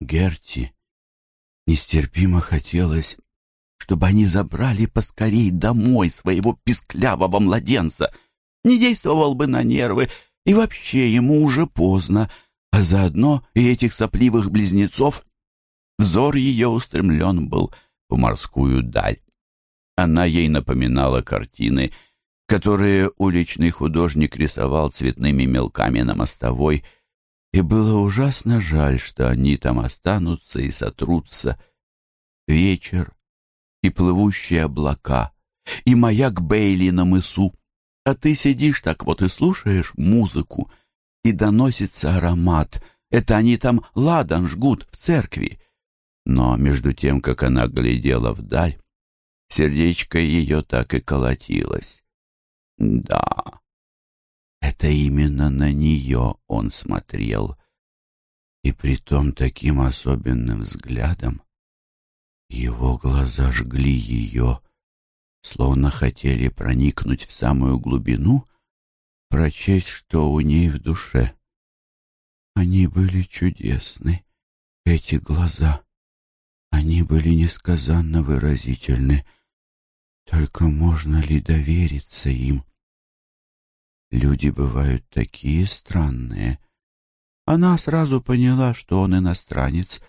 Герти нестерпимо хотелось, чтобы они забрали поскорей домой своего писклявого младенца. Не действовал бы на нервы, и вообще ему уже поздно, а заодно и этих сопливых близнецов. Взор ее устремлен был в морскую даль. Она ей напоминала картины, которые уличный художник рисовал цветными мелками на мостовой, и было ужасно жаль, что они там останутся и сотрутся. Вечер и плывущие облака, и маяк Бейли на мысу. А ты сидишь так вот и слушаешь музыку, и доносится аромат. Это они там ладан жгут в церкви. Но между тем, как она глядела вдаль, сердечко ее так и колотилось. Да, это именно на нее он смотрел. И притом таким особенным взглядом. Его глаза жгли ее, словно хотели проникнуть в самую глубину, прочесть, что у ней в душе. Они были чудесны, эти глаза. Они были несказанно выразительны. Только можно ли довериться им? Люди бывают такие странные. Она сразу поняла, что он иностранец.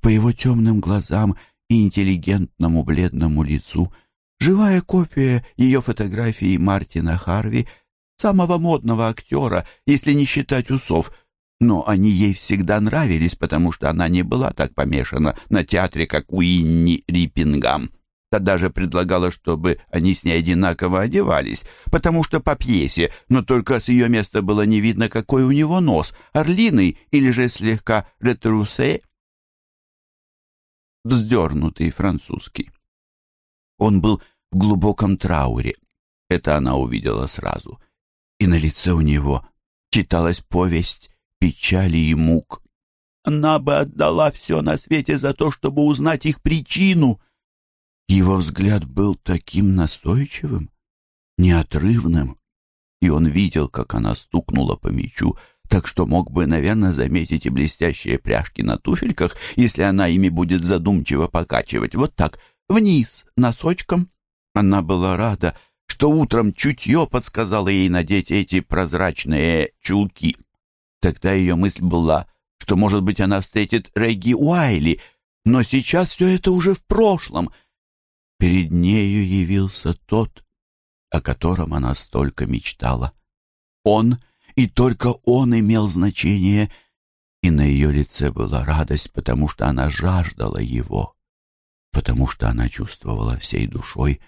По его темным глазам и интеллигентному бледному лицу живая копия ее фотографии Мартина Харви, самого модного актера, если не считать усов, но они ей всегда нравились, потому что она не была так помешана на театре, как Уинни Риппингам. Та даже предлагала, чтобы они с ней одинаково одевались, потому что по пьесе, но только с ее места было не видно, какой у него нос, орлиный или же слегка ретрусе, вздернутый французский. Он был в глубоком трауре, это она увидела сразу, и на лице у него читалась повесть печали и мук. Она бы отдала все на свете за то, чтобы узнать их причину — его взгляд был таким настойчивым, неотрывным, и он видел, как она стукнула по мячу, так что мог бы, наверное, заметить и блестящие пряжки на туфельках, если она ими будет задумчиво покачивать. Вот так, вниз, носочком. Она была рада, что утром чутье подсказало ей надеть эти прозрачные чулки. Тогда ее мысль была, что, может быть, она встретит Регги Уайли, но сейчас все это уже в прошлом — Перед нею явился тот, о котором она столько мечтала. Он, и только он имел значение, и на ее лице была радость, потому что она жаждала его, потому что она чувствовала всей душой,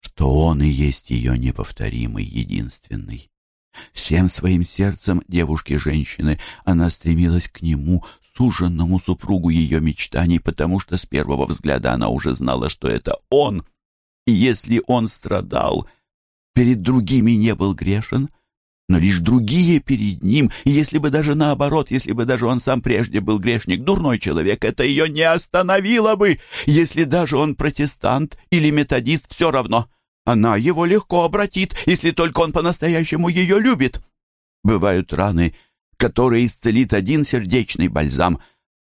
что он и есть ее неповторимый, единственный. Всем своим сердцем девушки-женщины она стремилась к нему, суженному супругу ее мечтаний, потому что с первого взгляда она уже знала, что это он. И если он страдал, перед другими не был грешен, но лишь другие перед ним, и если бы даже наоборот, если бы даже он сам прежде был грешник, дурной человек, это ее не остановило бы, если даже он протестант или методист, все равно. Она его легко обратит, если только он по-настоящему ее любит. Бывают раны, который исцелит один сердечный бальзам.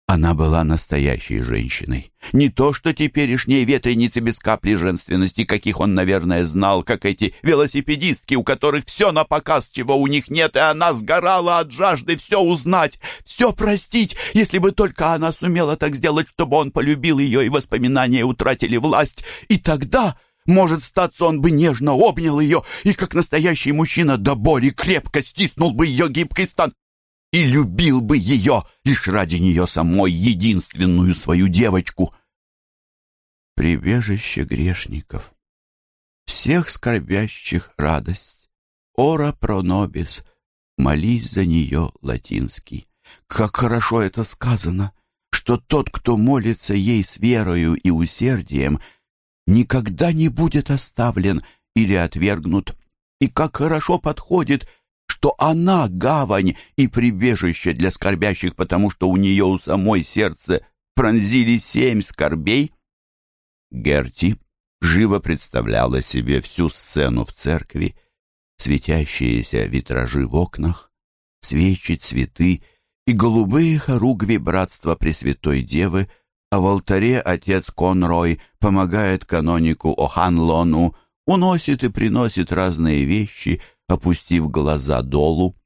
Она была настоящей женщиной. Не то, что теперешние ветреницы без капли женственности, каких он, наверное, знал, как эти велосипедистки, у которых все на показ, чего у них нет, и она сгорала от жажды все узнать, все простить, если бы только она сумела так сделать, чтобы он полюбил ее, и воспоминания утратили власть. И тогда... Может, статься он бы нежно обнял ее и, как настоящий мужчина, до боли крепко стиснул бы ее гибкий стан и любил бы ее лишь ради нее самой, единственную свою девочку. Прибежище грешников, всех скорбящих радость, ора пронобис, молись за нее латинский. Как хорошо это сказано, что тот, кто молится ей с верою и усердием, никогда не будет оставлен или отвергнут, и как хорошо подходит что она гавань и прибежище для скорбящих, потому что у нее у самой сердце пронзили семь скорбей? Герти живо представляла себе всю сцену в церкви, светящиеся витражи в окнах, свечи, цветы и голубые хоругви Братства Пресвятой Девы, а в алтаре отец Конрой помогает канонику Оханлону, уносит и приносит разные вещи, опустив глаза долу.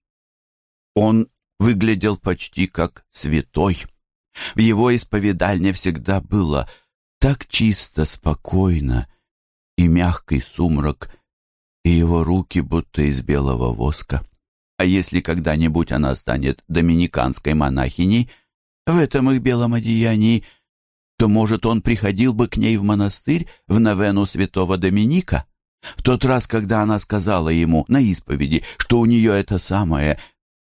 Он выглядел почти как святой. В его исповедальне всегда было так чисто, спокойно, и мягкий сумрак, и его руки будто из белого воска. А если когда-нибудь она станет доминиканской монахиней, в этом их белом одеянии, то, может, он приходил бы к ней в монастырь в новену святого Доминика? В тот раз, когда она сказала ему на исповеди, что у нее это самое,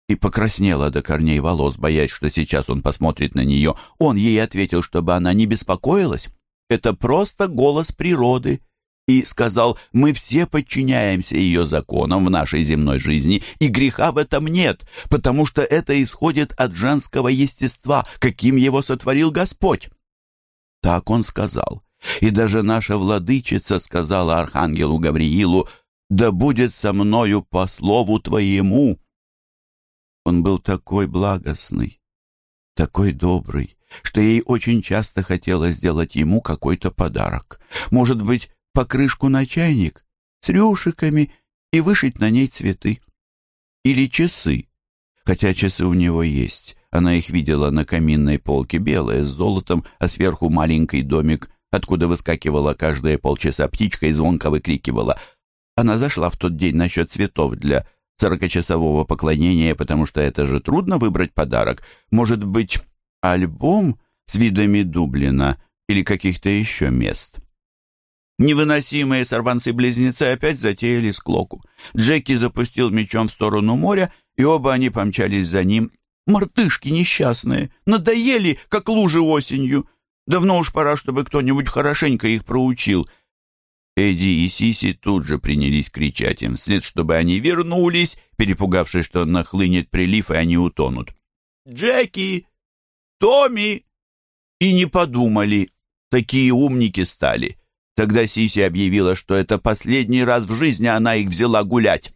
и покраснела до корней волос, боясь, что сейчас он посмотрит на нее, он ей ответил, чтобы она не беспокоилась. Это просто голос природы и сказал, мы все подчиняемся ее законам в нашей земной жизни, и греха в этом нет, потому что это исходит от женского естества, каким его сотворил Господь. Так он сказал. И даже наша владычица сказала архангелу Гавриилу, «Да будет со мною по слову твоему». Он был такой благостный, такой добрый, что ей очень часто хотелось сделать ему какой-то подарок. Может быть, покрышку на чайник с рюшиками и вышить на ней цветы. Или часы, хотя часы у него есть. Она их видела на каминной полке, белые, с золотом, а сверху маленький домик, откуда выскакивала каждые полчаса птичка и звонко выкрикивала. Она зашла в тот день насчет цветов для сорокачасового поклонения, потому что это же трудно выбрать подарок. Может быть, альбом с видами Дублина или каких-то еще мест. Невыносимые сорванцы-близнецы опять затеяли склоку. Джеки запустил мечом в сторону моря, и оба они помчались за ним. «Мартышки несчастные! Надоели, как лужи осенью! Давно уж пора, чтобы кто-нибудь хорошенько их проучил!» Эдди и Сиси тут же принялись кричать им вслед, чтобы они вернулись, перепугавшись, что нахлынет прилив, и они утонут. «Джеки! Томми!» И не подумали. Такие умники стали. Тогда Сиси объявила, что это последний раз в жизни она их взяла гулять.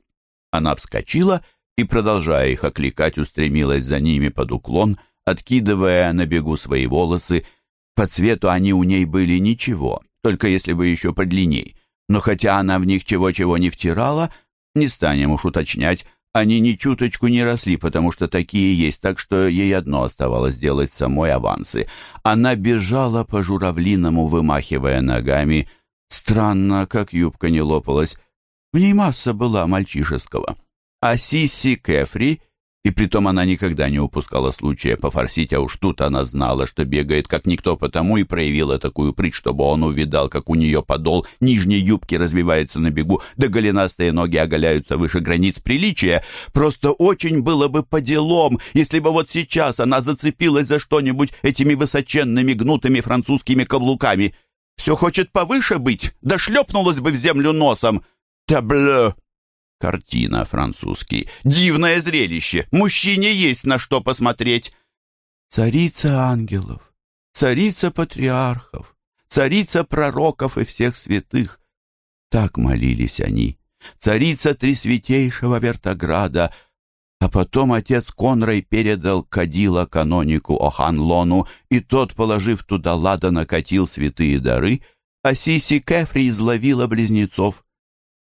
Она вскочила и, продолжая их окликать, устремилась за ними под уклон, откидывая на бегу свои волосы. По цвету они у ней были ничего, только если бы еще подлинней. Но хотя она в них чего-чего не втирала, не станем уж уточнять, они ни чуточку не росли, потому что такие есть, так что ей одно оставалось сделать самой авансы. Она бежала по журавлиному, вымахивая ногами. Странно, как юбка не лопалась. В ней масса была мальчишеского. А Сисси Кефри и притом она никогда не упускала случая пофорсить, а уж тут она знала, что бегает как никто потому и проявила такую прыть, чтобы он увидал, как у нее подол нижней юбки развивается на бегу, да голенастые ноги оголяются выше границ приличия. Просто очень было бы по делам, если бы вот сейчас она зацепилась за что-нибудь этими высоченными гнутыми французскими каблуками. Все хочет повыше быть, да шлепнулась бы в землю носом. Табле! Картина французский. Дивное зрелище. Мужчине есть на что посмотреть. Царица ангелов, царица патриархов, царица пророков и всех святых. Так молились они. Царица Тресвятейшего Вертограда. А потом отец Конрай передал кадила канонику Оханлону, и тот, положив туда ладан, накатил святые дары, а Сиси Кефри изловила близнецов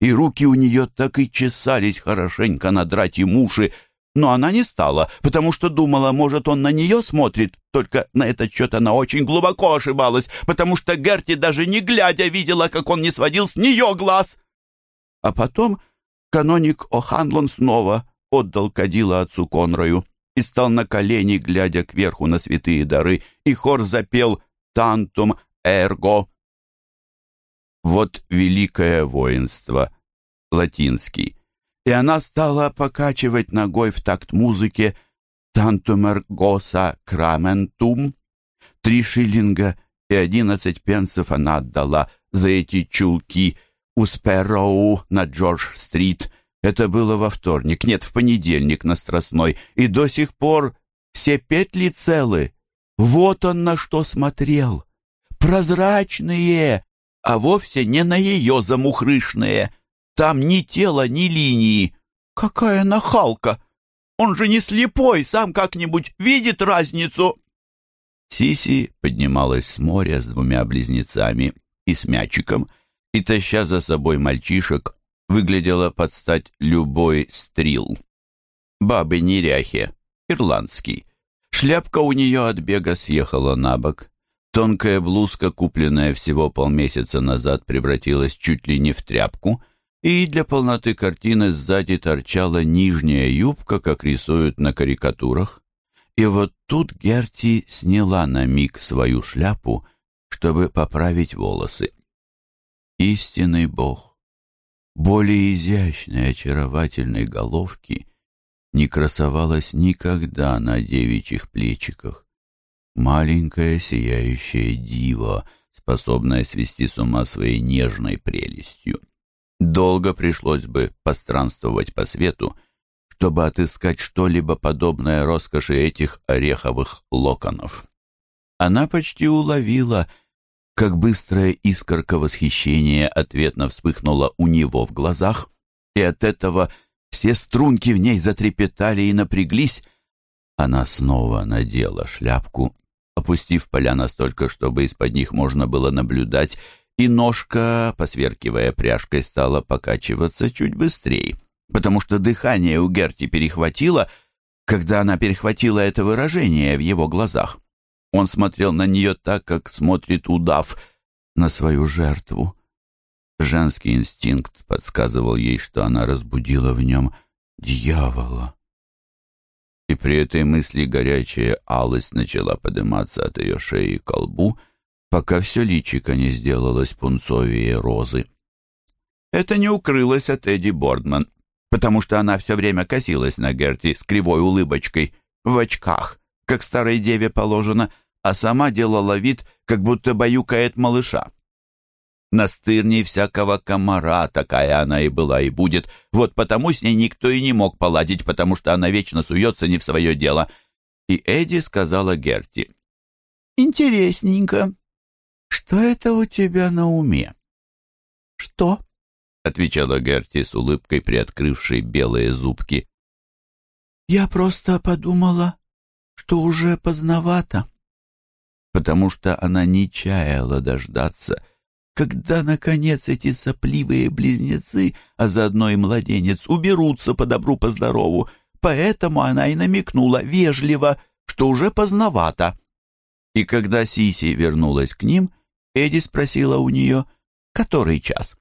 и руки у нее так и чесались хорошенько надрать им уши, но она не стала, потому что думала, может, он на нее смотрит, только на этот счет она очень глубоко ошибалась, потому что Герти даже не глядя видела, как он не сводил с нее глаз. А потом каноник О'Ханлон снова отдал кадила отцу Конрою и стал на колени, глядя кверху на святые дары, и хор запел «Тантум эрго» Вот великое воинство, латинский. И она стала покачивать ногой в такт музыке «Тантумер госа краментум». Три шиллинга и одиннадцать пенсов она отдала за эти чулки у Спэроу на Джордж-стрит. Это было во вторник, нет, в понедельник на Страстной, и до сих пор все петли целы. Вот он на что смотрел. Прозрачные, а вовсе не на ее замухрышные. Там ни тела, ни линии. Какая нахалка! Он же не слепой, сам как-нибудь видит разницу!» Сиси поднималась с моря с двумя близнецами и с мячиком, и, таща за собой мальчишек, выглядела под стать любой стрил. Бабы-неряхи, ирландский. Шляпка у нее от бега съехала на бок. Тонкая блузка, купленная всего полмесяца назад, превратилась чуть ли не в тряпку, и для полноты картины сзади торчала нижняя юбка, как рисуют на карикатурах. И вот тут Герти сняла на миг свою шляпу, чтобы поправить волосы. Истинный бог, более изящной, очаровательной головки не красовалась никогда на девичьих плечиках. Маленькая сияющая дива, способная свести с ума своей нежной прелестью. Долго пришлось бы постранствовать по свету, чтобы отыскать что-либо подобное роскоши этих ореховых локонов. Она почти уловила, как быстрая искорка восхищения ответно вспыхнула у него в глазах, и от этого все струнки в ней затрепетали и напряглись. Она снова надела шляпку, опустив поля настолько, чтобы из-под них можно было наблюдать, и ножка, посверкивая пряжкой, стала покачиваться чуть быстрее, потому что дыхание у Герти перехватило, когда она перехватила это выражение в его глазах. Он смотрел на нее так, как смотрит удав на свою жертву. Женский инстинкт подсказывал ей, что она разбудила в нем дьявола. И при этой мысли горячая алость начала подниматься от ее шеи к колбу, пока все личико не сделалось пунцовее розы. Это не укрылось от Эдди Бордман, потому что она все время косилась на Герти с кривой улыбочкой, в очках, как старой деве положено, а сама делала вид, как будто баюкает малыша. Настырней всякого комара, такая она и была и будет. Вот потому с ней никто и не мог поладить, потому что она вечно суется не в свое дело. И Эдди сказала Герти. «Интересненько. Что это у тебя на уме?» «Что?» — отвечала Герти с улыбкой, приоткрывшей белые зубки. «Я просто подумала, что уже поздновато». Потому что она не чаяла дождаться, когда, наконец, эти сопливые близнецы, а заодно и младенец, уберутся по добру, по здорову. Поэтому она и намекнула вежливо, что уже поздновато. И когда Сиси вернулась к ним, Эдди спросила у нее, который час.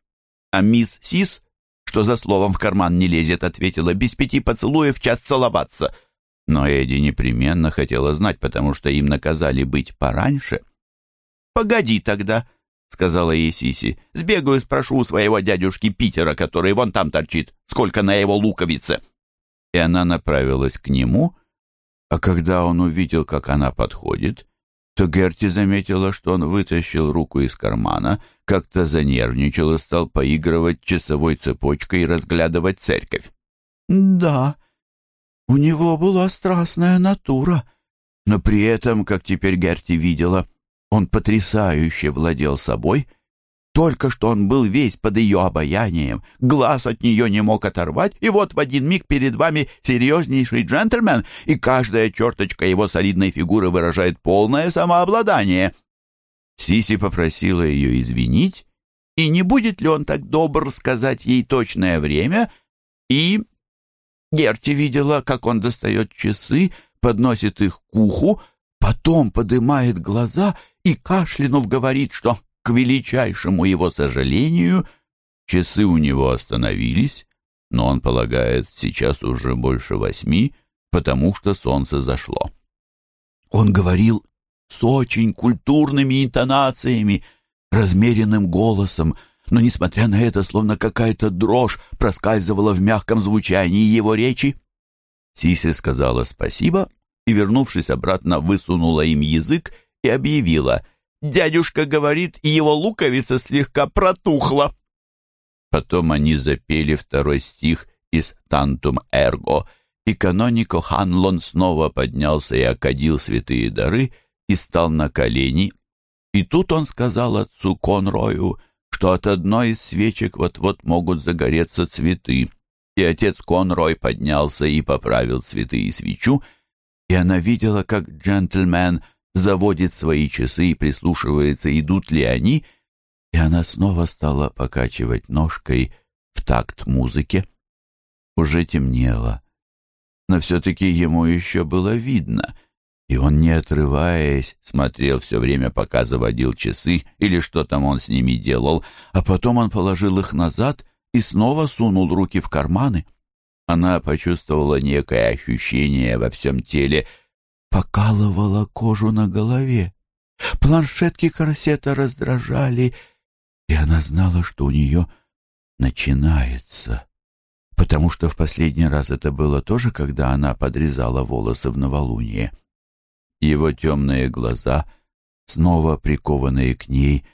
А мисс Сис, что за словом в карман не лезет, ответила, без пяти поцелуев час целоваться. Но Эдди непременно хотела знать, потому что им наказали быть пораньше. «Погоди тогда», — сказала ей Сиси. «Сбегаю, спрошу у своего дядюшки Питера, который вон там торчит, сколько на его луковице». И она направилась к нему, а когда он увидел, как она подходит, то Герти заметила, что он вытащил руку из кармана, как-то занервничал и стал поигрывать часовой цепочкой и разглядывать церковь. «Да, у него была страстная натура», но при этом, как теперь Герти видела, — он потрясающе владел собой. Только что он был весь под ее обаянием, глаз от нее не мог оторвать, и вот в один миг перед вами серьезнейший джентльмен, и каждая черточка его солидной фигуры выражает полное самообладание. Сиси попросила ее извинить, и не будет ли он так добр сказать ей точное время, и... Герти видела, как он достает часы, подносит их к уху, потом поднимает глаза и, кашлянув, говорит, что, к величайшему его сожалению, часы у него остановились, но он полагает, сейчас уже больше восьми, потому что солнце зашло. Он говорил с очень культурными интонациями, размеренным голосом, но, несмотря на это, словно какая-то дрожь проскальзывала в мягком звучании его речи. Сиси сказала спасибо и, вернувшись обратно, высунула им язык и объявила «Дядюшка говорит, его луковица слегка протухла». Потом они запели второй стих из «Тантум Эрго», и канонико Ханлон снова поднялся и окадил святые дары и стал на колени. И тут он сказал отцу Конрою, что от одной из свечек вот-вот могут загореться цветы. и отец Конрой поднялся и поправил цветы и свечу, и она видела, как джентльмен заводит свои часы и прислушивается, идут ли они, и она снова стала покачивать ножкой в такт музыке. Уже темнело, но все-таки ему еще было видно, и он, не отрываясь, смотрел все время, пока заводил часы или что там он с ними делал, а потом он положил их назад и снова сунул руки в карманы. Она почувствовала некое ощущение во всем теле, покалывала кожу на голове. Планшетки корсета раздражали, и она знала, что у нее начинается. Потому что в последний раз это было тоже, когда она подрезала волосы в новолуние. Его темные глаза, снова прикованные к ней,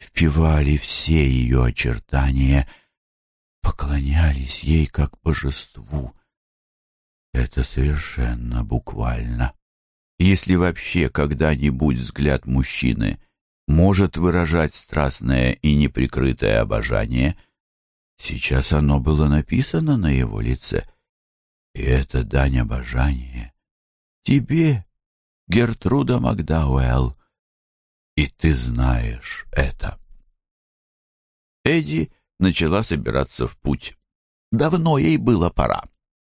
впивали все ее очертания, поклонялись ей как божеству. Это совершенно буквально. Если вообще когда-нибудь взгляд мужчины может выражать страстное и неприкрытое обожание, сейчас оно было написано на его лице. И это дань обожания. Тебе, Гертруда Макдауэлл, и ты знаешь это. Эдди начала собираться в путь. Давно ей было пора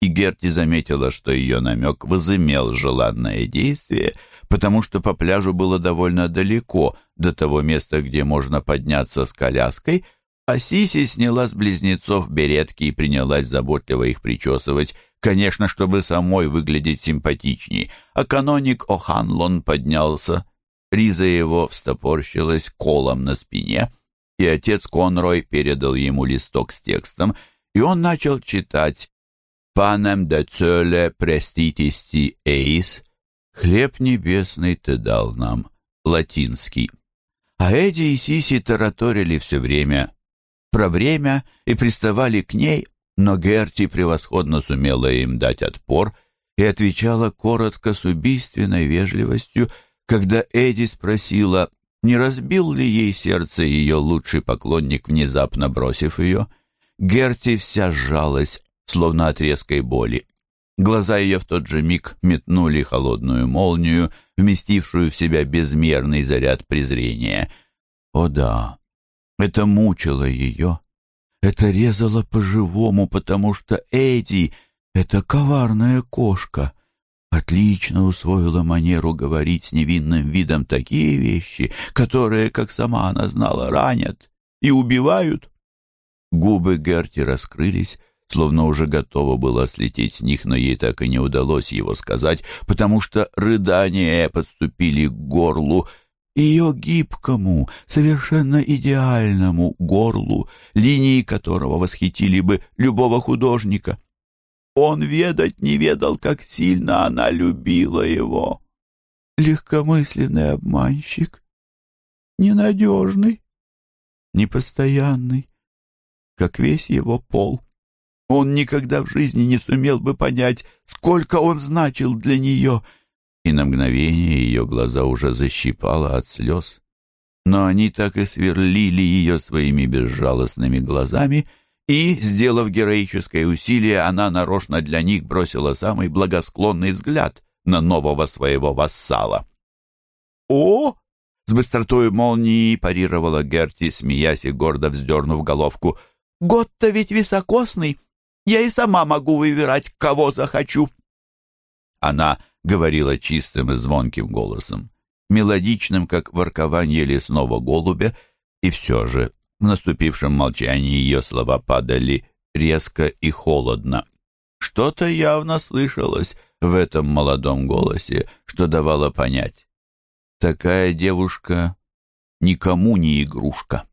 и Герти заметила, что ее намек возымел желанное действие, потому что по пляжу было довольно далеко до того места, где можно подняться с коляской, а Сиси сняла с близнецов беретки и принялась заботливо их причесывать, конечно, чтобы самой выглядеть симпатичней, а каноник О'Ханлон поднялся. Риза его встопорщилась колом на спине, и отец Конрой передал ему листок с текстом, и он начал читать панем де цёле преститисти эйс, хлеб небесный ты дал нам, латинский. А Эдди и Сиси тараторили все время про время и приставали к ней, но Герти превосходно сумела им дать отпор и отвечала коротко с убийственной вежливостью, когда Эдди спросила, не разбил ли ей сердце ее лучший поклонник, внезапно бросив ее. Герти вся сжалась, словно от резкой боли. Глаза ее в тот же миг метнули холодную молнию, вместившую в себя безмерный заряд презрения. О да, это мучило ее. Это резало по-живому, потому что Эдди — это коварная кошка. Отлично усвоила манеру говорить с невинным видом такие вещи, которые, как сама она знала, ранят и убивают. Губы Герти раскрылись, словно уже готово было слететь с них, но ей так и не удалось его сказать, потому что рыдания подступили к горлу, ее гибкому, совершенно идеальному горлу, линии которого восхитили бы любого художника. Он ведать не ведал, как сильно она любила его. Легкомысленный обманщик, ненадежный, непостоянный, как весь его пол. Он никогда в жизни не сумел бы понять, сколько он значил для нее. И на мгновение ее глаза уже защипало от слез. Но они так и сверлили ее своими безжалостными глазами, и, сделав героическое усилие, она нарочно для них бросила самый благосклонный взгляд на нового своего вассала. «О!» — с быстротой молнии парировала Герти, смеясь и гордо вздернув головку. «Год-то ведь високосный!» Я и сама могу выбирать, кого захочу». Она говорила чистым и звонким голосом, мелодичным, как воркование лесного голубя, и все же в наступившем молчании ее слова падали резко и холодно. Что-то явно слышалось в этом молодом голосе, что давало понять. Такая девушка никому не игрушка.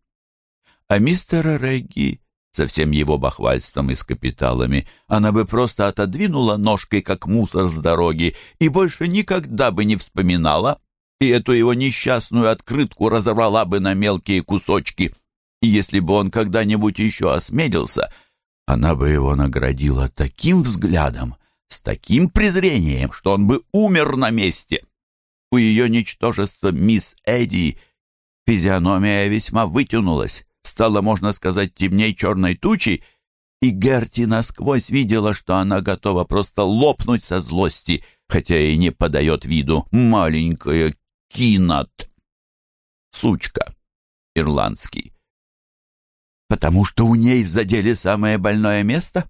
А мистера Регги со всем его бахвальством и с капиталами, она бы просто отодвинула ножкой, как мусор с дороги, и больше никогда бы не вспоминала, и эту его несчастную открытку разорвала бы на мелкие кусочки. И если бы он когда-нибудь еще осмелился, она бы его наградила таким взглядом, с таким презрением, что он бы умер на месте. У ее ничтожества мисс Эдди физиономия весьма вытянулась стало, можно сказать, темней черной тучи, и Герти насквозь видела, что она готова просто лопнуть со злости, хотя и не подает виду маленькая кинат. Сучка. Ирландский. Потому что у ней задели самое больное место?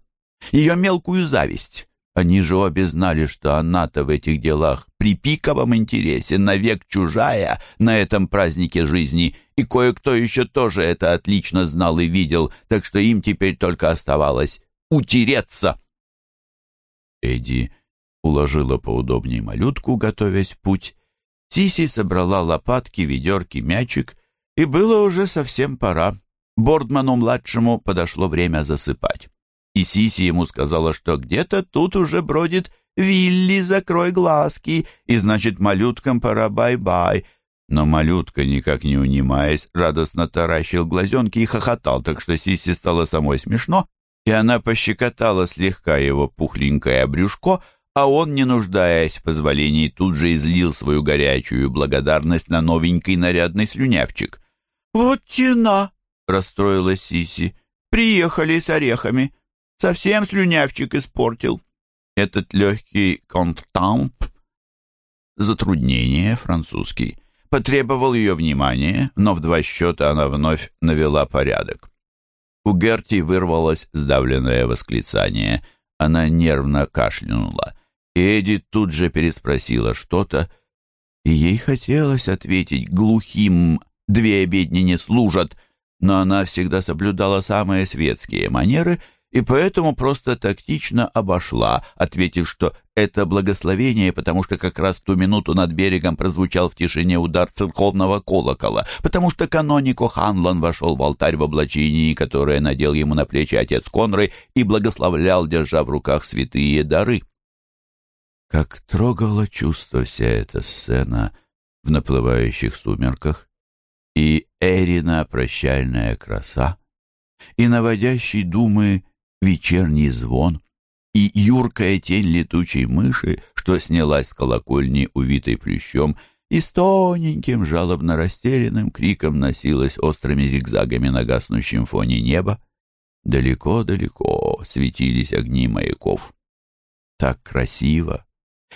Ее мелкую зависть. Они же обе знали, что она-то в этих делах при пиковом интересе, навек чужая на этом празднике жизни, и кое-кто еще тоже это отлично знал и видел, так что им теперь только оставалось утереться. Эдди уложила поудобнее малютку, готовясь в путь. Сиси собрала лопатки, ведерки, мячик, и было уже совсем пора. Бордману-младшему подошло время засыпать и Сиси ему сказала, что где-то тут уже бродит «Вилли, закрой глазки», и значит, малюткам пора бай-бай. Но малютка, никак не унимаясь, радостно таращил глазенки и хохотал, так что Сиси стало самой смешно, и она пощекотала слегка его пухленькое брюшко, а он, не нуждаясь в позволении, тут же излил свою горячую благодарность на новенький нарядный слюнявчик. «Вот тена!» — расстроилась Сиси. «Приехали с орехами». Совсем слюнявчик испортил. Этот легкий контамп, затруднение французский, потребовал ее внимания, но в два счета она вновь навела порядок. У Герти вырвалось сдавленное восклицание. Она нервно кашлянула. И Эдди тут же переспросила что-то, и ей хотелось ответить глухим «две обедни не служат», но она всегда соблюдала самые светские манеры — и поэтому просто тактично обошла, ответив, что это благословение, потому что как раз в ту минуту над берегом прозвучал в тишине удар церковного колокола, потому что канонико Ханлон вошел в алтарь в облачении, которое надел ему на плечи отец Конры и благословлял, держа в руках святые дары. Как трогало чувство вся эта сцена в наплывающих сумерках, и Эрина прощальная краса, и наводящий думы вечерний звон и юркая тень летучей мыши, что снялась с колокольни, увитой плющом, и с тоненьким, жалобно растерянным криком носилась острыми зигзагами на гаснущем фоне неба. Далеко-далеко светились огни маяков. Так красиво!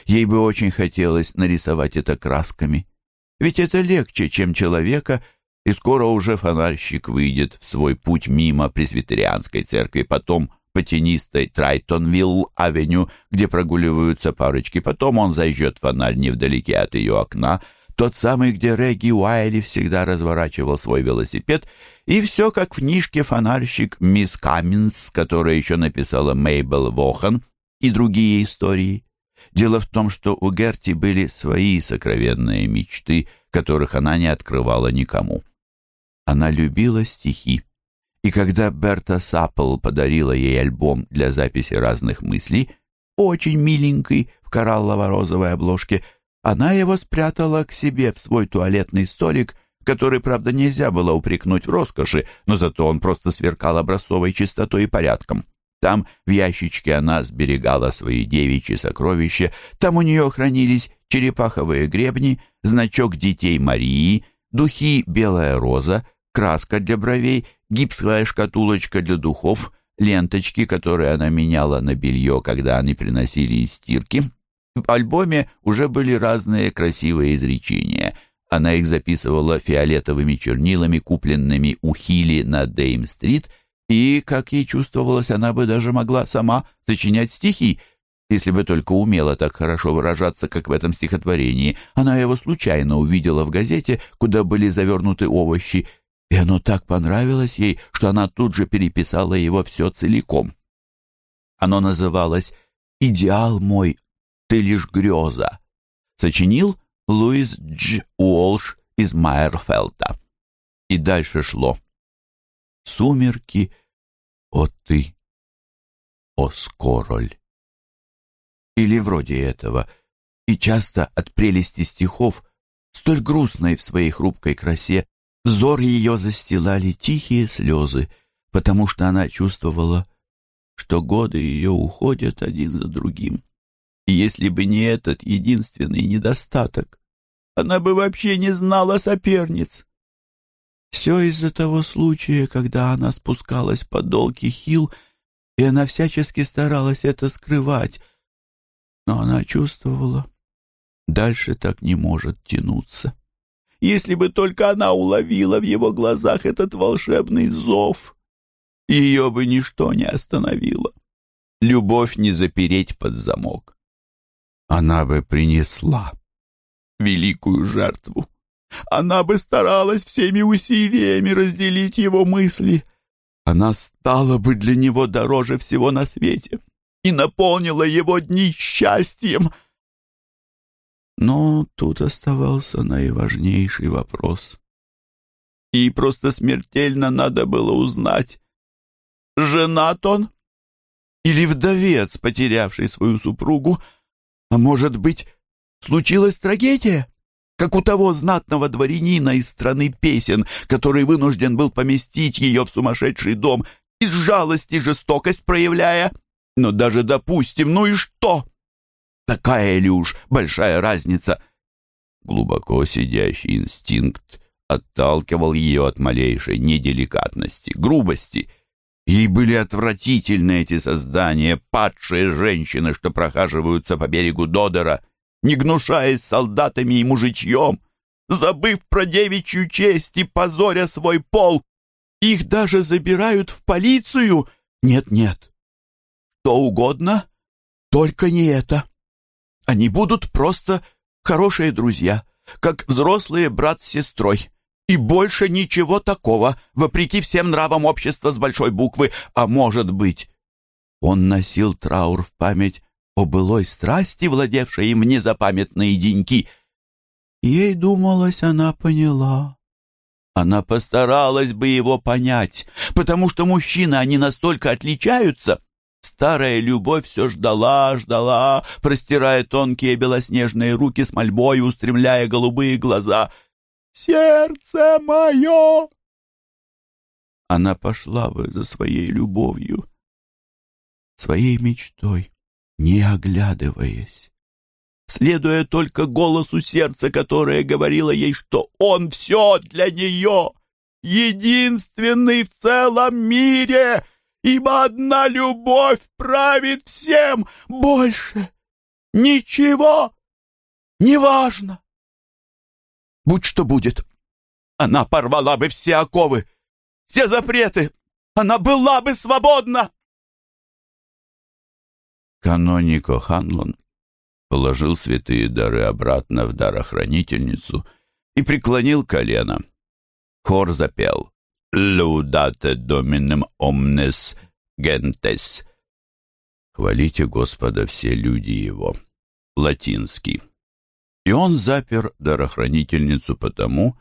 Ей бы очень хотелось нарисовать это красками. Ведь это легче, чем человека — и скоро уже фонарщик выйдет в свой путь мимо пресвитерианской церкви, потом по тенистой Трайтонвилл-авеню, где прогуливаются парочки, потом он зажжет фонарь невдалеке от ее окна, тот самый, где Регги Уайли всегда разворачивал свой велосипед, и все как в книжке «Фонарщик» мисс Каминс, которая еще написала Мейбл Вохан, и другие истории. Дело в том, что у Герти были свои сокровенные мечты, которых она не открывала никому. Она любила стихи. И когда Берта Саппл подарила ей альбом для записи разных мыслей, очень миленький, в кораллово-розовой обложке, она его спрятала к себе в свой туалетный столик, который, правда, нельзя было упрекнуть в роскоши, но зато он просто сверкал образцовой чистотой и порядком. Там в ящичке она сберегала свои девичьи сокровища, там у нее хранились черепаховые гребни, значок детей Марии, духи «Белая роза», краска для бровей, гипсовая шкатулочка для духов, ленточки, которые она меняла на белье, когда они приносили из стирки. В альбоме уже были разные красивые изречения. Она их записывала фиолетовыми чернилами, купленными у Хилли на Дейм-стрит, и, как ей чувствовалось, она бы даже могла сама сочинять стихи, если бы только умела так хорошо выражаться, как в этом стихотворении. Она его случайно увидела в газете, куда были завернуты овощи, и оно так понравилось ей, что она тут же переписала его все целиком. Оно называлось «Идеал мой, ты лишь греза». Сочинил Луис Дж. Уолш из Майерфелта. И дальше шло. «Сумерки, о ты, о скороль». Или вроде этого. И часто от прелести стихов, столь грустной в своей хрупкой красе, Взор ее застилали тихие слезы, потому что она чувствовала, что годы ее уходят один за другим. И если бы не этот единственный недостаток, она бы вообще не знала соперниц. Все из-за того случая, когда она спускалась по долге Хилл и она всячески старалась это скрывать. Но она чувствовала, дальше так не может тянуться. Если бы только она уловила в его глазах этот волшебный зов, ее бы ничто не остановило. Любовь не запереть под замок. Она бы принесла великую жертву. Она бы старалась всеми усилиями разделить его мысли. Она стала бы для него дороже всего на свете и наполнила его дни счастьем. Но тут оставался наиважнейший вопрос. И просто смертельно надо было узнать, женат он или вдовец, потерявший свою супругу, а может быть, случилась трагедия? как у того знатного дворянина из страны песен, который вынужден был поместить ее в сумасшедший дом, из жалости жестокость проявляя. Но даже допустим, ну и что? Такая ли уж большая разница? Глубоко сидящий инстинкт отталкивал ее от малейшей неделикатности, грубости. Ей были отвратительны эти создания, падшие женщины, что прохаживаются по берегу Додера, не гнушаясь солдатами и мужичьем, забыв про девичью честь и позоря свой пол. Их даже забирают в полицию. Нет-нет, что угодно, только не это. Они будут просто хорошие друзья, как взрослые брат с сестрой. И больше ничего такого, вопреки всем нравам общества с большой буквы, а может быть. Он носил траур в память о былой страсти, владевшей им в незапамятные деньки. Ей думалось, она поняла. Она постаралась бы его понять, потому что мужчины, они настолько отличаются. Старая любовь все ждала, ждала, простирая тонкие белоснежные руки с мольбой, устремляя голубые глаза. «Сердце мое!» Она пошла бы за своей любовью, своей мечтой не оглядываясь, следуя только голосу сердца, которое говорило ей, что он все для нее, единственный в целом мире, ибо одна любовь правит всем, больше ничего не важно. Будь что будет, она порвала бы все оковы, все запреты, она была бы свободна. Канонико Ханлон положил святые дары обратно в дарохранительницу и преклонил колено. Хор запел «Лаудате доминем омнес гентес» «Хвалите Господа все люди его» латинский. И он запер дарохранительницу потому,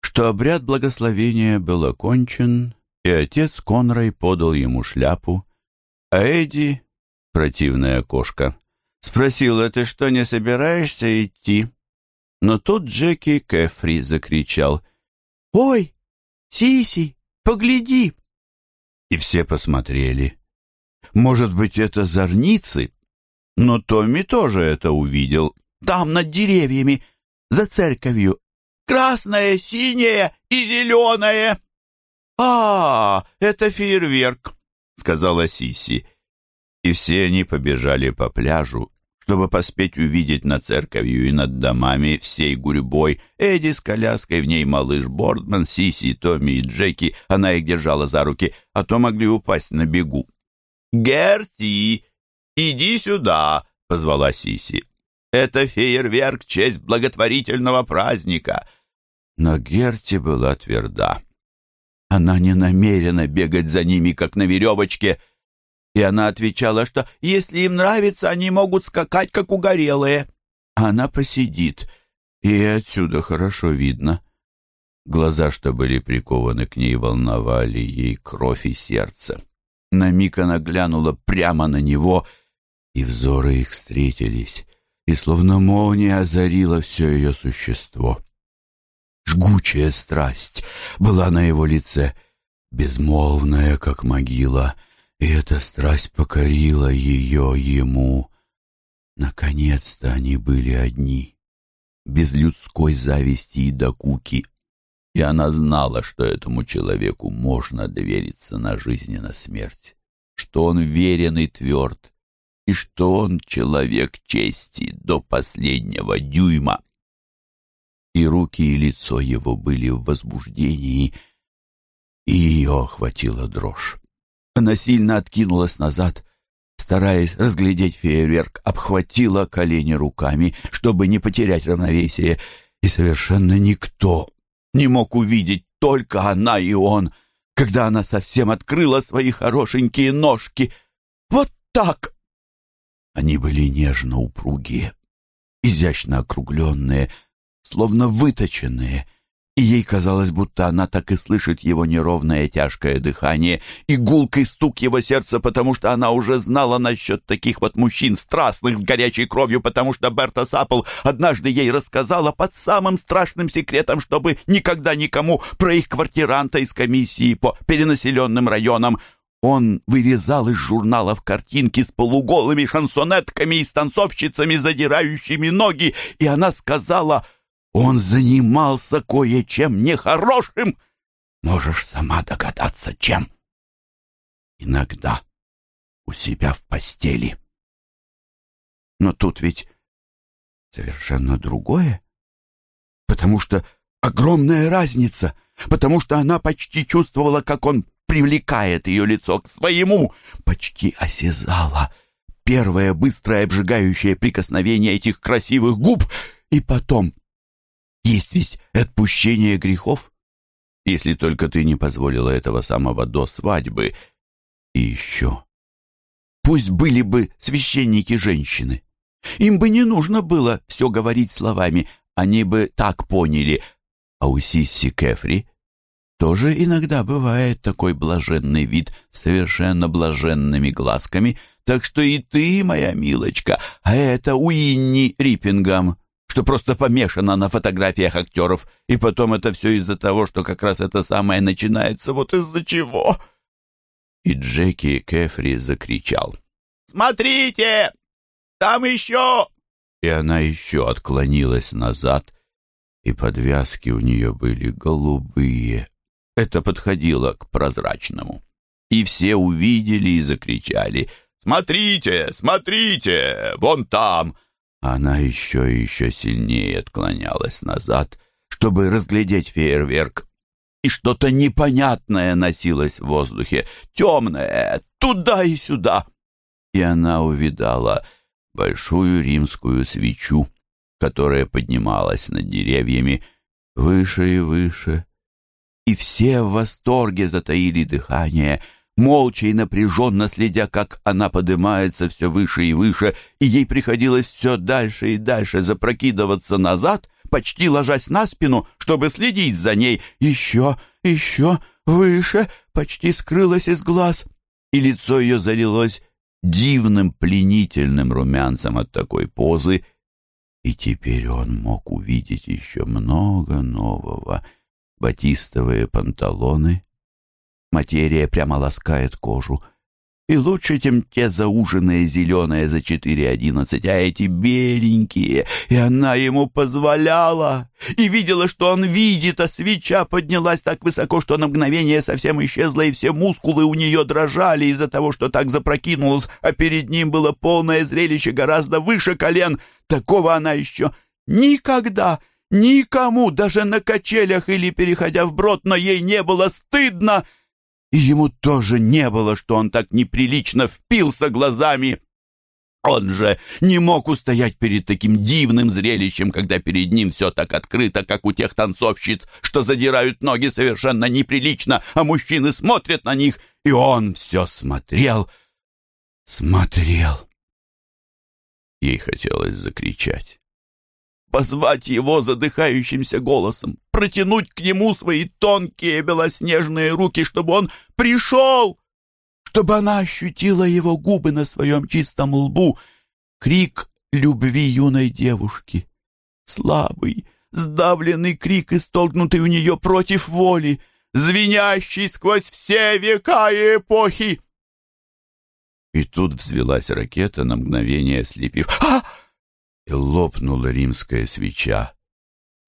что обряд благословения был окончен, и отец Конрай подал ему шляпу, а Эдди противная кошка. Спросила, ты что, не собираешься идти? Но тут Джеки Кэфри закричал. «Ой, Сиси, погляди!» И все посмотрели. Может быть, это зорницы? Но Томми тоже это увидел. Там, над деревьями, за церковью. Красное, синее и зеленое. «А, это фейерверк», — сказала Сиси и все они побежали по пляжу, чтобы поспеть увидеть над церковью и над домами всей гурьбой Эдди с коляской, в ней малыш Бордман, Сиси, Томми и Джеки, она их держала за руки, а то могли упасть на бегу. «Герти, иди сюда!» — позвала Сиси. «Это фейерверк честь благотворительного праздника!» Но Герти была тверда. Она не намерена бегать за ними, как на веревочке — и она отвечала, что если им нравится, они могут скакать, как угорелые. Она посидит, и отсюда хорошо видно. Глаза, что были прикованы к ней, волновали ей кровь и сердце. На миг она глянула прямо на него, и взоры их встретились, и словно молния озарила все ее существо. Жгучая страсть была на его лице, безмолвная, как могила — и эта страсть покорила ее ему. Наконец-то они были одни, без людской зависти и докуки, и она знала, что этому человеку можно довериться на жизнь и на смерть, что он верен и тверд, и что он человек чести до последнего дюйма. И руки и лицо его были в возбуждении, и ее охватила дрожь. Она сильно откинулась назад, стараясь разглядеть фейерверк, обхватила колени руками, чтобы не потерять равновесие, и совершенно никто не мог увидеть, только она и он, когда она совсем открыла свои хорошенькие ножки. Вот так! Они были нежно упругие, изящно округленные, словно выточенные — и ей казалось, будто она так и слышит его неровное тяжкое дыхание и гулкий стук его сердца, потому что она уже знала насчет таких вот мужчин, страстных, с горячей кровью, потому что Берта Саппл однажды ей рассказала под самым страшным секретом, чтобы никогда никому про их квартиранта из комиссии по перенаселенным районам. Он вырезал из журналов картинки с полуголыми шансонетками и танцовщицами, задирающими ноги, и она сказала — он занимался кое-чем нехорошим. Можешь сама догадаться, чем. Иногда у себя в постели. Но тут ведь совершенно другое. Потому что огромная разница. Потому что она почти чувствовала, как он привлекает ее лицо к своему. Почти осязала первое быстрое обжигающее прикосновение этих красивых губ. И потом есть ведь отпущение грехов, если только ты не позволила этого самого до свадьбы. И еще. Пусть были бы священники женщины. Им бы не нужно было все говорить словами, они бы так поняли. А у Сисси Кефри тоже иногда бывает такой блаженный вид совершенно блаженными глазками, так что и ты, моя милочка, а это Уинни Риппингам что просто помешана на фотографиях актеров, и потом это все из-за того, что как раз это самое начинается вот из-за чего. И Джеки Кефри закричал. «Смотрите! Там еще!» И она еще отклонилась назад, и подвязки у нее были голубые. Это подходило к прозрачному. И все увидели и закричали. «Смотрите! Смотрите! Вон там!» Она еще и еще сильнее отклонялась назад, чтобы разглядеть фейерверк. И что-то непонятное носилось в воздухе, темное, туда и сюда. И она увидала большую римскую свечу, которая поднималась над деревьями выше и выше. И все в восторге затаили дыхание — молча и напряженно следя, как она поднимается все выше и выше, и ей приходилось все дальше и дальше запрокидываться назад, почти ложась на спину, чтобы следить за ней. Еще, еще, выше, почти скрылась из глаз, и лицо ее залилось дивным пленительным румянцем от такой позы, и теперь он мог увидеть еще много нового. Батистовые панталоны, Материя прямо ласкает кожу. И лучше, чем те зауженные зеленые за 4.11, а эти беленькие. И она ему позволяла. И видела, что он видит, а свеча поднялась так высоко, что на мгновение совсем исчезла, и все мускулы у нее дрожали из-за того, что так запрокинулась, а перед ним было полное зрелище гораздо выше колен. Такого она еще никогда, никому, даже на качелях или переходя вброд, но ей не было стыдно — и ему тоже не было, что он так неприлично впился глазами. Он же не мог устоять перед таким дивным зрелищем, когда перед ним все так открыто, как у тех танцовщиц, что задирают ноги совершенно неприлично, а мужчины смотрят на них, и он все смотрел, смотрел. Ей хотелось закричать позвать его задыхающимся голосом, протянуть к нему свои тонкие белоснежные руки, чтобы он пришел, чтобы она ощутила его губы на своем чистом лбу. Крик любви юной девушки. Слабый, сдавленный крик, истолкнутый у нее против воли, звенящий сквозь все века и эпохи. И тут взвелась ракета на мгновение, ослепив. «А!» И лопнула римская свеча,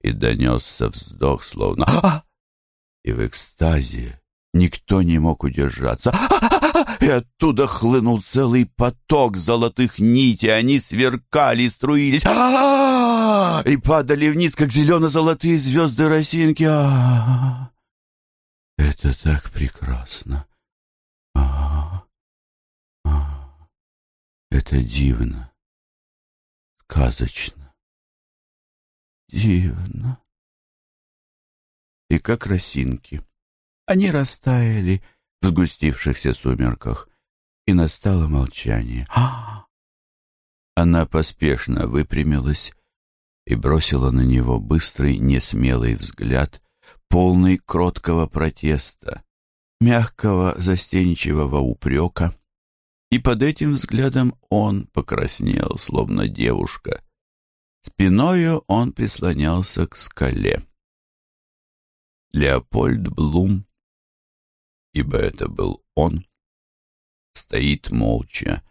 и донесся вздох, словно «А!» И в экстазе никто не мог удержаться. «А!» И оттуда хлынул целый поток золотых нитей, они сверкали, струились, а и падали вниз, как зелено-золотые звезды росинки. а Это так прекрасно. а а Это дивно, сказочно, дивно. И как росинки. Они растаяли в сгустившихся сумерках, и настало молчание. А Она поспешно выпрямилась и бросила на него быстрый, несмелый взгляд, полный кроткого протеста, мягкого, застенчивого упрека. И под этим взглядом он покраснел, словно девушка. Спиною он прислонялся к скале. Леопольд Блум ибо это был он, стоит молча,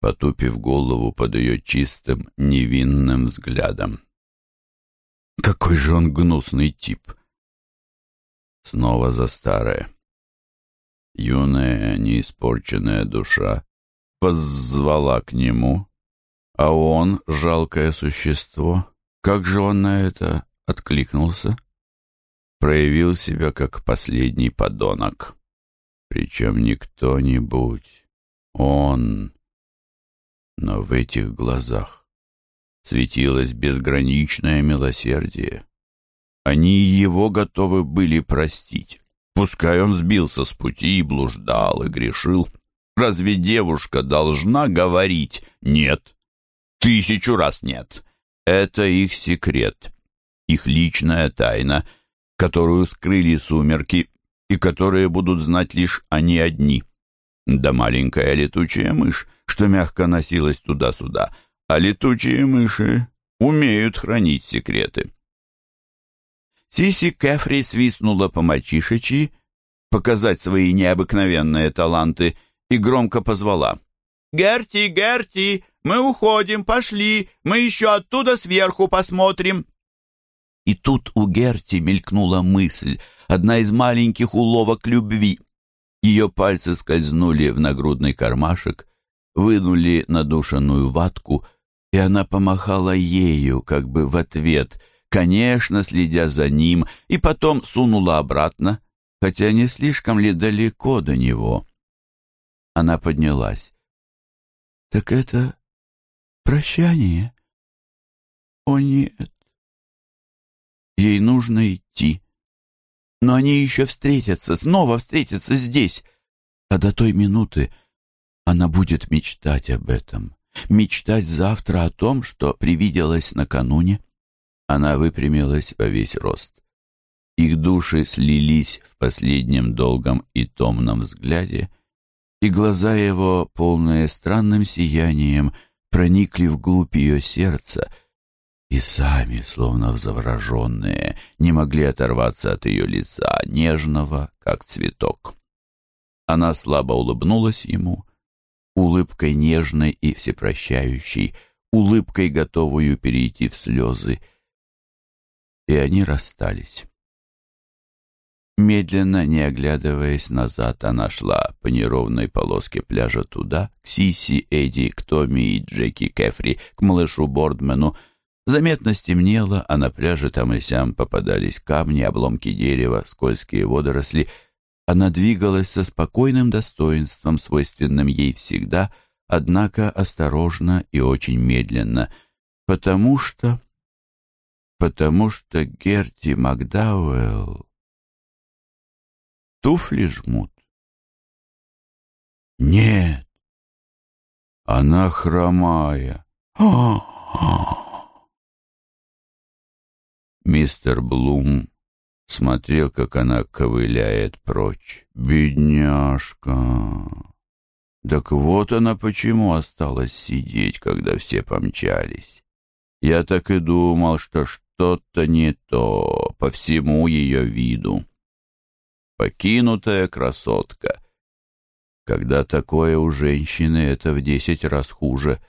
потупив голову под ее чистым, невинным взглядом. Какой же он гнусный тип! Снова за старое. Юная, неиспорченная душа воззвала к нему, а он, жалкое существо, как же он на это откликнулся? Проявил себя как последний подонок. Причем не кто-нибудь, он. Но в этих глазах светилось безграничное милосердие. Они его готовы были простить. Пускай он сбился с пути и блуждал, и грешил. Разве девушка должна говорить «нет»? Тысячу раз нет. Это их секрет, их личная тайна, которую скрыли сумерки и которые будут знать лишь они одни. Да маленькая летучая мышь, что мягко носилась туда-сюда, а летучие мыши умеют хранить секреты. Сиси Кефри свистнула по мальчишечи, показать свои необыкновенные таланты, и громко позвала. «Герти, Герти, мы уходим, пошли, мы еще оттуда сверху посмотрим». И тут у Герти мелькнула мысль — одна из маленьких уловок любви. Ее пальцы скользнули в нагрудный кармашек, вынули надушенную ватку, и она помахала ею, как бы в ответ, конечно, следя за ним, и потом сунула обратно, хотя не слишком ли далеко до него. Она поднялась. «Так это прощание?» «О, нет!» Ей нужно идти. Но они еще встретятся, снова встретятся здесь. А до той минуты она будет мечтать об этом. Мечтать завтра о том, что привиделось накануне. Она выпрямилась во весь рост. Их души слились в последнем долгом и томном взгляде, и глаза его, полные странным сиянием, проникли вглубь ее сердца — и сами, словно завороженные, не могли оторваться от ее лица, нежного, как цветок. Она слабо улыбнулась ему, улыбкой нежной и всепрощающей, улыбкой, готовую перейти в слезы, и они расстались. Медленно, не оглядываясь назад, она шла по неровной полоске пляжа туда, к Сиси, Эдди, к Томми и Джеки Кефри, к малышу Бордмену, Заметно стемнело, а на пляже там и сям попадались камни, обломки дерева, скользкие водоросли. Она двигалась со спокойным достоинством, свойственным ей всегда, однако осторожно и очень медленно, потому что... потому что Герти Макдауэлл... Туфли жмут. Нет, она хромая. Мистер Блум смотрел, как она ковыляет прочь. «Бедняжка!» Так вот она почему осталась сидеть, когда все помчались. Я так и думал, что что-то не то по всему ее виду. Покинутая красотка. Когда такое у женщины, это в десять раз хуже.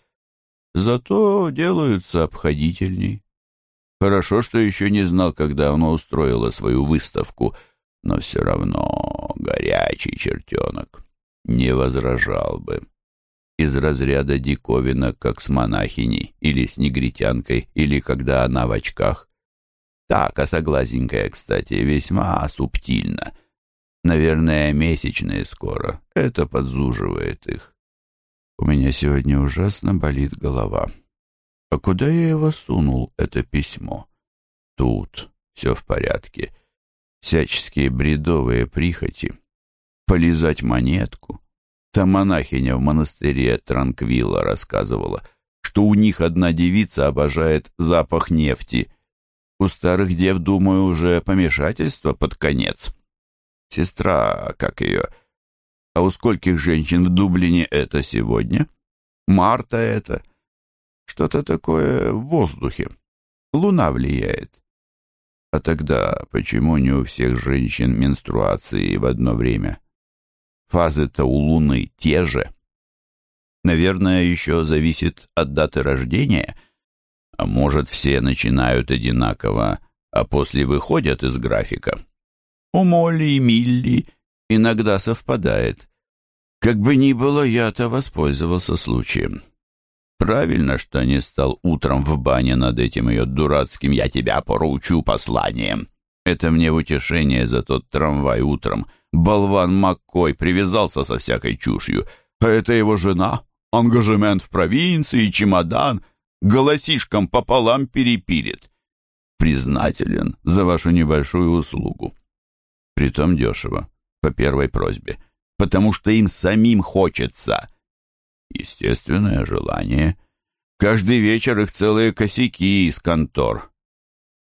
Зато делаются обходительней. Хорошо, что еще не знал, когда она устроила свою выставку, но все равно горячий чертенок. Не возражал бы. Из разряда диковина, как с монахиней, или с негритянкой, или когда она в очках. Так, косоглазенькая, кстати, весьма субтильно. Наверное, месячные скоро. Это подзуживает их. У меня сегодня ужасно болит голова. А куда я его сунул, это письмо? Тут все в порядке. Всяческие бредовые прихоти. Полизать монетку. Та монахиня в монастыре Транквилла рассказывала, что у них одна девица обожает запах нефти. У старых дев, думаю, уже помешательство под конец. Сестра, как ее? А у скольких женщин в Дублине это сегодня? Марта это? Что-то такое в воздухе. Луна влияет. А тогда почему не у всех женщин менструации в одно время? Фазы-то у Луны те же. Наверное, еще зависит от даты рождения. А может, все начинают одинаково, а после выходят из графика. У Молли и Милли иногда совпадает. Как бы ни было, я-то воспользовался случаем. Правильно, что не стал утром в бане над этим ее дурацким «я тебя поручу» посланием. Это мне в утешение за тот трамвай утром. Болван Маккой привязался со всякой чушью. А это его жена, ангажемент в провинции, чемодан, голосишком пополам перепилит. Признателен за вашу небольшую услугу. Притом дешево, по первой просьбе, потому что им самим хочется — Естественное желание. Каждый вечер их целые косяки из контор.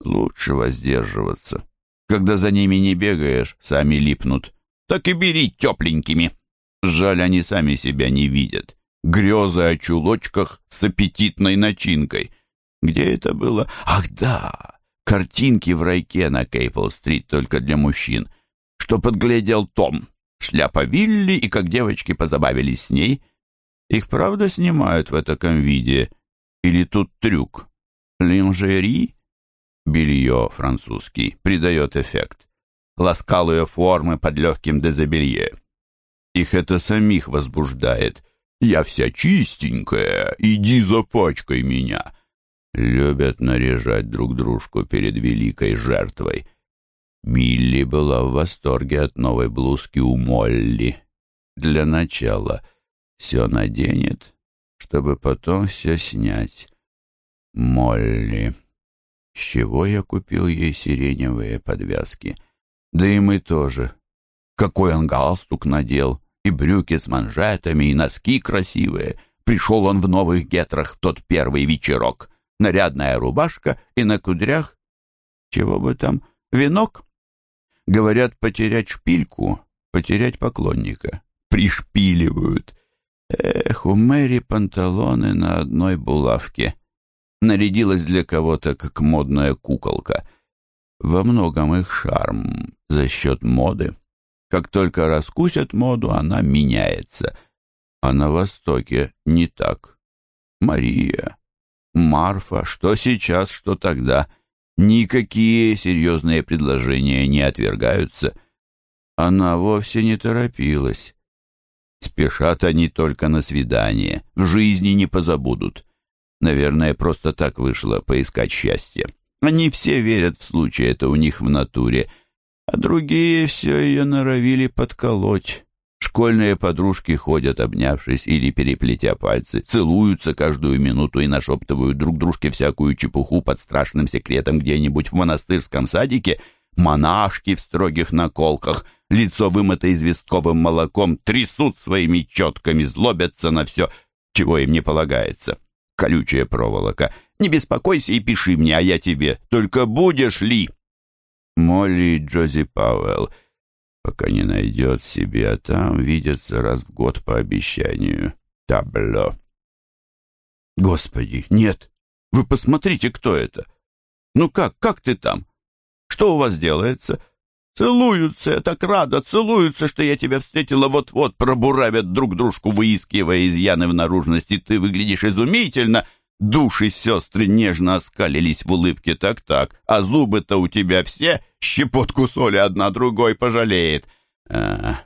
Лучше воздерживаться. Когда за ними не бегаешь, сами липнут. Так и бери тепленькими. Жаль, они сами себя не видят. Грезы о чулочках с аппетитной начинкой. Где это было? Ах, да! Картинки в райке на Кейпл-стрит только для мужчин. Что подглядел Том. Шляпа Вилли и как девочки позабавились с ней — их правда снимают в таком виде? Или тут трюк? Линжери? Белье французский придает эффект. Ласкалые формы под легким дезобелье. Их это самих возбуждает. Я вся чистенькая, иди запачкай меня. Любят наряжать друг дружку перед великой жертвой. Милли была в восторге от новой блузки у Молли. Для начала — все наденет, чтобы потом все снять. Молли. С чего я купил ей сиреневые подвязки? Да и мы тоже. Какой он галстук надел, и брюки с манжетами, и носки красивые. Пришел он в новых гетрах в тот первый вечерок. Нарядная рубашка и на кудрях. Чего бы там? Венок? Говорят, потерять шпильку, потерять поклонника. Пришпиливают. Эх, у Мэри панталоны на одной булавке. Нарядилась для кого-то, как модная куколка. Во многом их шарм за счет моды. Как только раскусят моду, она меняется. А на Востоке не так. Мария, Марфа, что сейчас, что тогда. Никакие серьезные предложения не отвергаются. Она вовсе не торопилась. Спешат они только на свидание, в жизни не позабудут. Наверное, просто так вышло поискать счастье. Они все верят в случай, это у них в натуре, а другие все ее норовили подколоть. Школьные подружки ходят, обнявшись или переплетя пальцы, целуются каждую минуту и нашептывают друг дружке всякую чепуху под страшным секретом где-нибудь в монастырском садике. Монашки в строгих наколках — лицо вымыто известковым молоком, трясут своими четками, злобятся на все, чего им не полагается. Колючая проволока. Не беспокойся и пиши мне, а я тебе. Только будешь ли? Молли Джози Пауэлл пока не найдет себе, а там видятся раз в год по обещанию. Табло. Господи, нет! Вы посмотрите, кто это! Ну как, как ты там? Что у вас делается? Целуются, я так рада, целуются, что я тебя встретила вот-вот, пробуравят друг дружку, выискивая изъяны в наружности. Ты выглядишь изумительно. Души сестры нежно оскалились в улыбке так-так, а зубы-то у тебя все, щепотку соли одна другой пожалеет. А,